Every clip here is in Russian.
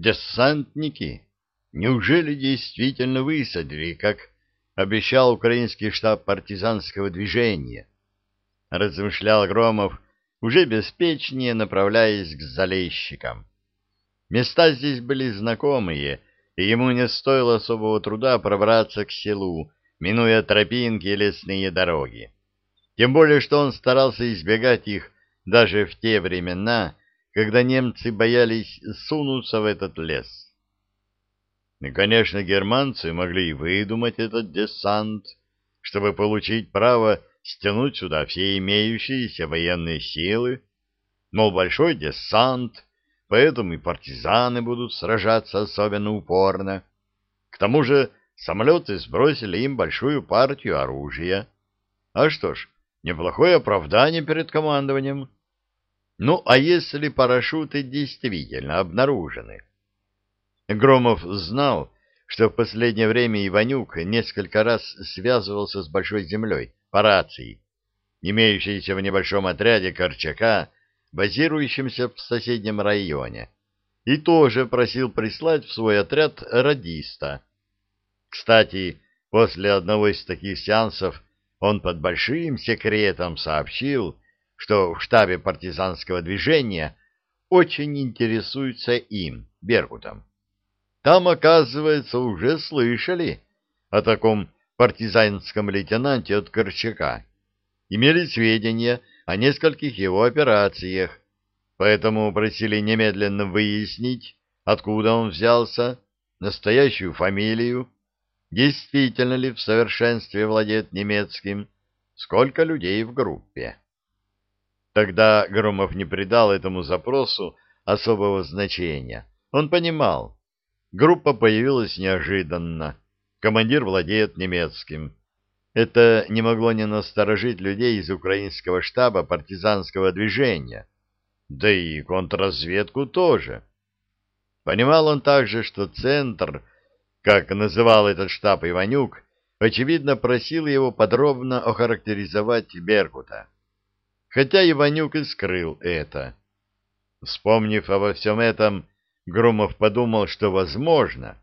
Десантники? Неужели действительно высадили, как обещал украинский штаб партизанского движения? Размышлял Громов, уже беспечнее направляясь к залейщикам. Места здесь были знакомые, и ему не стоило особого труда пробраться к селу, минуя тропинки и лесные дороги. Тем более, что он старался избегать их даже в те времена, когда немцы боялись сунуться в этот лес. И, конечно, германцы могли выдумать этот десант, чтобы получить право стянуть сюда все имеющиеся военные силы, мол, большой десант, поэтому и партизаны будут сражаться особенно упорно. К тому же самолеты сбросили им большую партию оружия. А что ж, неплохое оправдание перед командованием. Ну, а если парашюты действительно обнаружены? Громов знал, что в последнее время Иванюк несколько раз связывался с Большой Землей по рации, имеющейся в небольшом отряде Корчака, базирующемся в соседнем районе, и тоже просил прислать в свой отряд радиста. Кстати, после одного из таких сеансов он под большим секретом сообщил, что в штабе партизанского движения очень интересуются им, Беркутом. Там, оказывается, уже слышали о таком партизанском лейтенанте от Корчака. Имели сведения о нескольких его операциях, поэтому просили немедленно выяснить, откуда он взялся, настоящую фамилию, действительно ли в совершенстве владеет немецким, сколько людей в группе. Тогда Громов не придал этому запросу особого значения. Он понимал, группа появилась неожиданно, командир владеет немецким. Это не могло не насторожить людей из украинского штаба партизанского движения, да и контрразведку тоже. Понимал он также, что центр, как называл этот штаб Иванюк, очевидно просил его подробно охарактеризовать Беркута хотя Иванюк и скрыл это. Вспомнив обо всем этом, Громов подумал, что, возможно,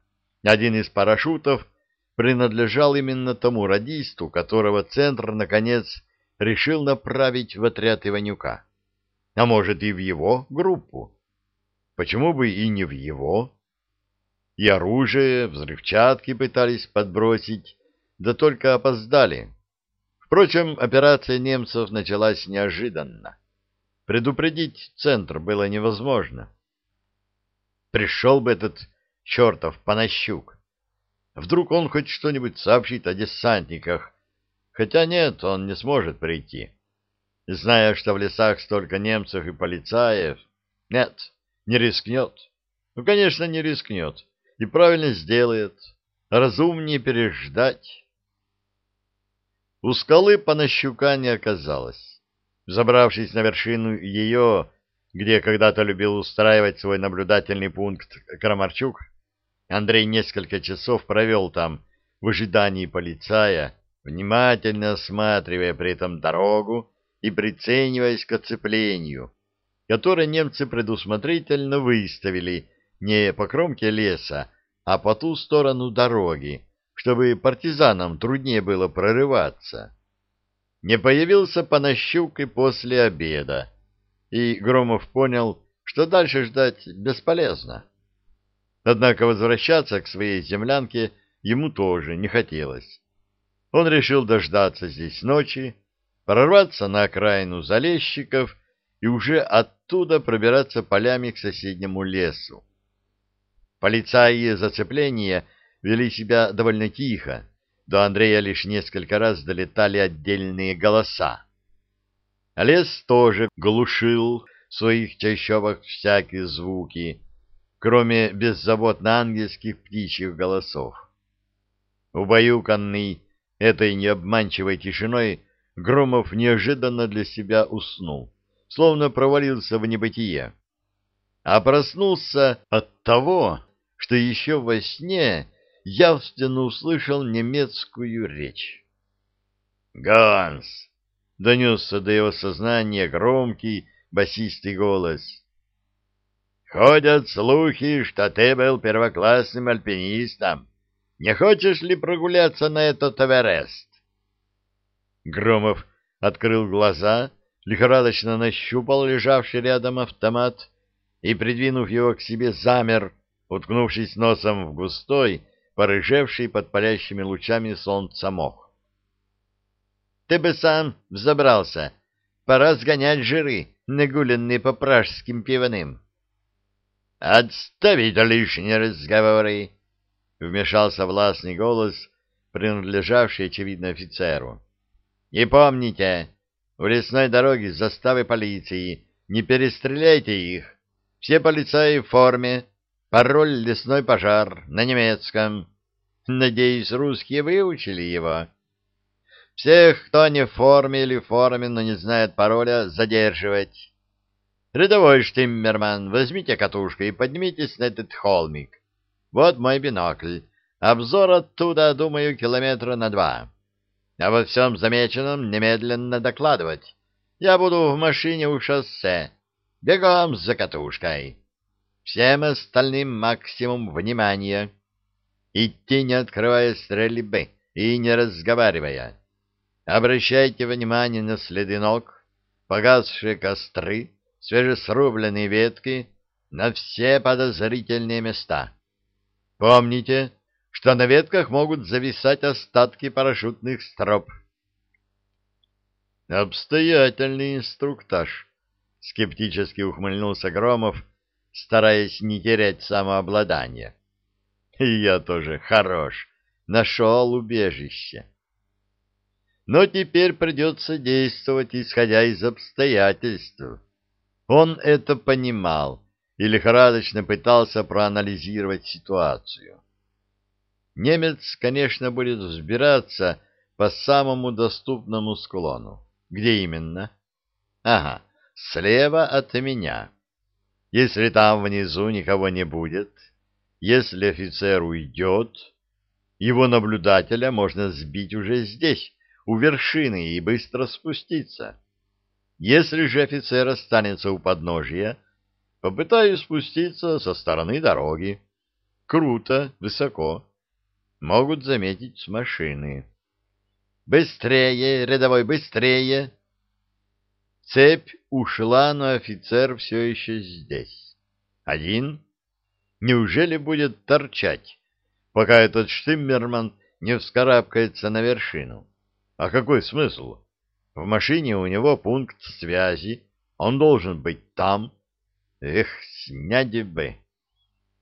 один из парашютов принадлежал именно тому радисту, которого Центр, наконец, решил направить в отряд Иванюка. А может, и в его группу. Почему бы и не в его? И оружие, взрывчатки пытались подбросить, да только опоздали. Впрочем, операция немцев началась неожиданно. Предупредить центр было невозможно. Пришел бы этот чертов Панащук. Вдруг он хоть что-нибудь сообщит о десантниках. Хотя нет, он не сможет прийти. Зная, что в лесах столько немцев и полицаев, нет, не рискнет. Ну, конечно, не рискнет. И правильно сделает. Разумнее переждать. У скалы Панащука не оказалось. Забравшись на вершину ее, где когда-то любил устраивать свой наблюдательный пункт Крамарчук, Андрей несколько часов провел там в ожидании полицая, внимательно осматривая при этом дорогу и прицениваясь к оцеплению, которое немцы предусмотрительно выставили не по кромке леса, а по ту сторону дороги, чтобы партизанам труднее было прорываться. Не появился Панащук и после обеда, и Громов понял, что дальше ждать бесполезно. Однако возвращаться к своей землянке ему тоже не хотелось. Он решил дождаться здесь ночи, прорваться на окраину залезчиков и уже оттуда пробираться полями к соседнему лесу. Полицаи зацепления вели себя довольно тихо. До Андрея лишь несколько раз долетали отдельные голоса. Лес тоже глушил в своих чащобах всякие звуки, кроме беззаботно ангельских птичьих голосов. Убаюканный этой необманчивой тишиной, Громов неожиданно для себя уснул, словно провалился в небытие. А проснулся от того, что еще во сне явственно услышал немецкую речь. «Ганс!» — донесся до его сознания громкий басистый голос. Ходят слухи, что ты был первоклассным альпинистом. Не хочешь ли прогуляться на этот Эверест? Громов открыл глаза, лихорадочно нащупал лежавший рядом автомат и, придвинув его к себе, замер, уткнувшись носом в густой, порыжевший под палящими лучами солнца мох. — Ты бы сам взобрался. Пора сгонять жиры, нагуленные по пражским пивным. — Отставить лишние разговоры! — вмешался властный голос, принадлежавший, очевидно, офицеру. — И помните, у лесной дороги заставы полиции, не перестреляйте их. Все полицаи в форме, пароль «Лесной пожар» на немецком. Надеюсь, русские выучили его. Всех, кто не в форме или в форме, но не знает пароля, задерживать. Рядовой Штиммерман, возьмите катушку и поднимитесь на этот холмик. Вот мой бинокль. Обзор оттуда, думаю, километра на два. А во всем замеченном немедленно докладывать. Я буду в машине у шоссе. Бегом за катушкой. Всем остальным максимум внимания. Идти, не открывая стрельбы и не разговаривая. Обращайте внимание на следы ног, погасшие костры, свежесрубленные ветки, на все подозрительные места. Помните, что на ветках могут зависать остатки парашютных строп. Обстоятельный инструктаж, скептически ухмыльнулся Громов, стараясь не терять самообладание. И я тоже хорош, нашел убежище. Но теперь придется действовать, исходя из обстоятельств. Он это понимал и лихорадочно пытался проанализировать ситуацию. Немец, конечно, будет взбираться по самому доступному склону. Где именно? Ага, слева от меня. Если там внизу никого не будет, если офицер уйдет, его наблюдателя можно сбить уже здесь, у вершины, и быстро спуститься. Если же офицер останется у подножия, попытаюсь спуститься со стороны дороги. Круто, высоко. Могут заметить с машины. «Быстрее, рядовой, быстрее!» Цепь ушла, но офицер все еще здесь. Один? Неужели будет торчать, пока этот Штиммерман не вскарабкается на вершину? А какой смысл? В машине у него пункт связи, он должен быть там. Эх, снять бы.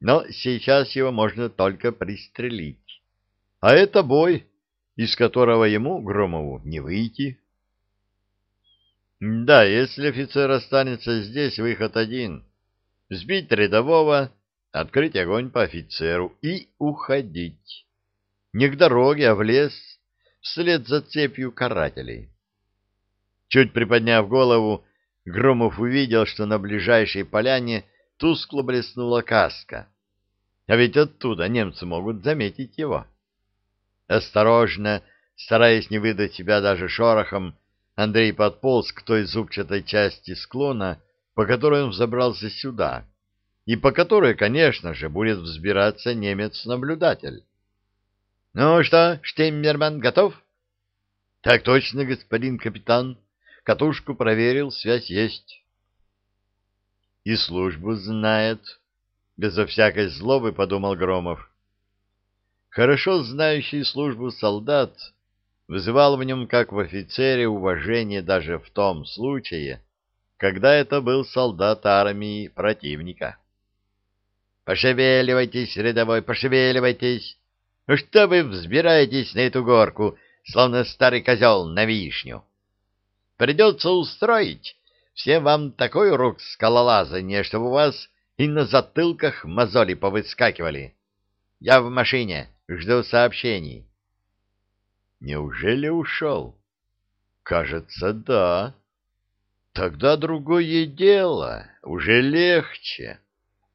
Но сейчас его можно только пристрелить. А это бой, из которого ему, Громову, не выйти. Да, если офицер останется здесь, выход один. Сбить рядового, открыть огонь по офицеру и уходить. Не к дороге, а в лес, вслед за цепью карателей. Чуть приподняв голову, Громов увидел, что на ближайшей поляне тускло блеснула каска. А ведь оттуда немцы могут заметить его. Осторожно, стараясь не выдать себя даже шорохом, Андрей подполз к той зубчатой части склона, по которой он взобрался сюда, и по которой, конечно же, будет взбираться немец-наблюдатель. — Ну что, Штеммерман, готов? — Так точно, господин капитан. Катушку проверил, связь есть. — И службу знает. Безо всякой злобы подумал Громов. Хорошо знающий службу солдат вызывал в нем, как в офицере, уважение даже в том случае, когда это был солдат армии противника. «Пошевеливайтесь, рядовой, пошевеливайтесь! Что вы взбираетесь на эту горку, словно старый козел на вишню? Придется устроить всем вам такой урок скалолазания, чтобы у вас и на затылках мозоли повыскакивали. Я в машине, жду сообщений». Неужели ушел? Кажется, да. Тогда другое дело, уже легче.